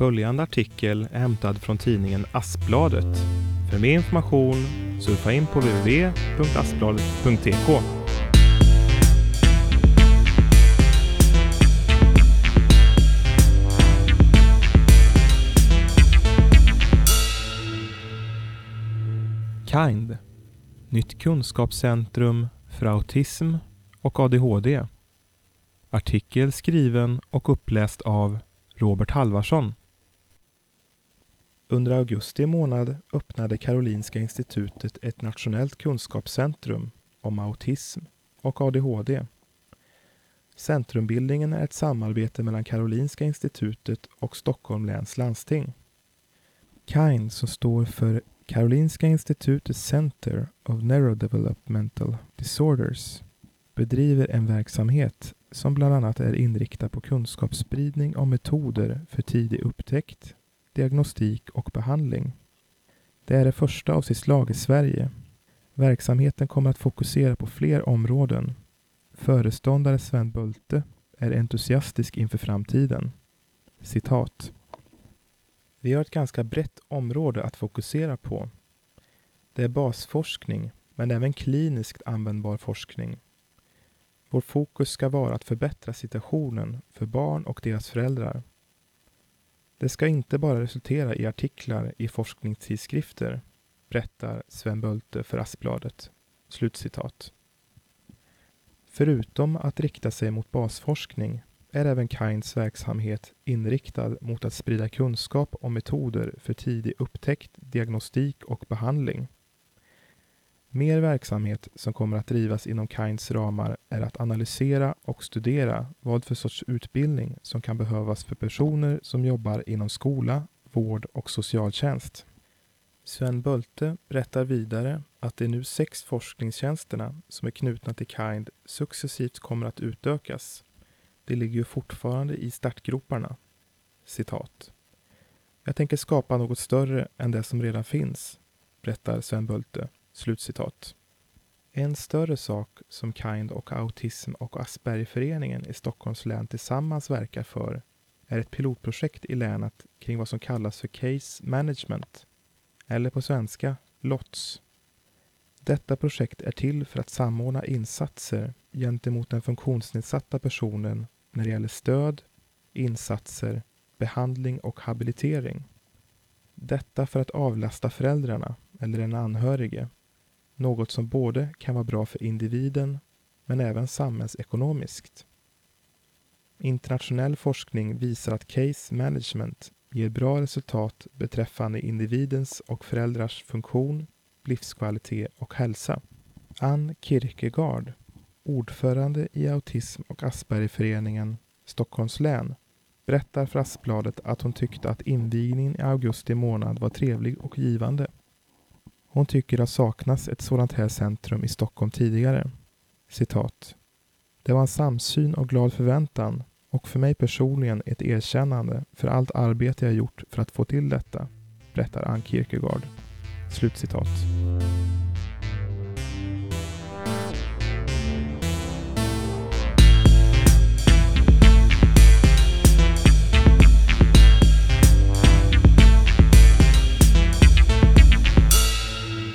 Följande artikel är hämtad från tidningen Aspbladet. För mer information surfa in på www.aspbladet.tk. Kind Nytt kunskapscentrum för autism och ADHD. Artikel skriven och uppläst av Robert Halvarsson. Under augusti månad öppnade Karolinska institutet ett nationellt kunskapscentrum om autism och ADHD. Centrumbildningen är ett samarbete mellan Karolinska institutet och Stockholm läns landsting. KIND som står för Karolinska institutets Center of Neurodevelopmental Disorders bedriver en verksamhet som bland annat är inriktad på kunskapsspridning om metoder för tidig upptäckt, diagnostik och behandling. Det är det första av sitt slag i Sverige. Verksamheten kommer att fokusera på fler områden. Föreståndare Sven Bulte är entusiastisk inför framtiden. Citat. Vi har ett ganska brett område att fokusera på. Det är basforskning, men även kliniskt användbar forskning. Vår fokus ska vara att förbättra situationen för barn och deras föräldrar. Det ska inte bara resultera i artiklar i forskningstidskrifter, berättar Sven Bölte för Aspbladet. Slutcitat. Förutom att rikta sig mot basforskning är även Kinds verksamhet inriktad mot att sprida kunskap om metoder för tidig upptäckt, diagnostik och behandling. Mer verksamhet som kommer att drivas inom Kinds ramar är att analysera och studera vad för sorts utbildning som kan behövas för personer som jobbar inom skola, vård och socialtjänst. Sven Bölte berättar vidare att de nu sex forskningstjänsterna som är knutna till Kind successivt kommer att utökas. De ligger ju fortfarande i startgroparna. Citat. Jag tänker skapa något större än det som redan finns, berättar Sven Bölte. Slutcitat. En större sak som Kind och Autism och Aspergerföreningen i Stockholms län tillsammans verkar för är ett pilotprojekt i länet kring vad som kallas för Case Management, eller på svenska LOTS. Detta projekt är till för att samordna insatser gentemot den funktionsnedsatta personen när det gäller stöd, insatser, behandling och habilitering. Detta för att avlasta föräldrarna eller en anhörige något som både kan vara bra för individen men även samhällsekonomiskt. Internationell forskning visar att case management ger bra resultat beträffande individens och föräldrars funktion, livskvalitet och hälsa. Ann Kierkegaard, ordförande i Autism och Aspergerföreningen Stockholms län, berättar för Aspbladet att hon tyckte att invigningen i augusti månad var trevlig och givande. Hon tycker det har saknats ett sådant här centrum i Stockholm tidigare. Citat. Det var en samsyn och glad förväntan och för mig personligen ett erkännande för allt arbete jag gjort för att få till detta, berättar Ann Kierkegaard. Slutcitat.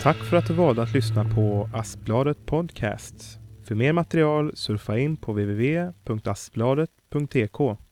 Tack för att du valde att lyssna på Aspbladet Podcast. För mer material surfa in på www.aspbladet.tk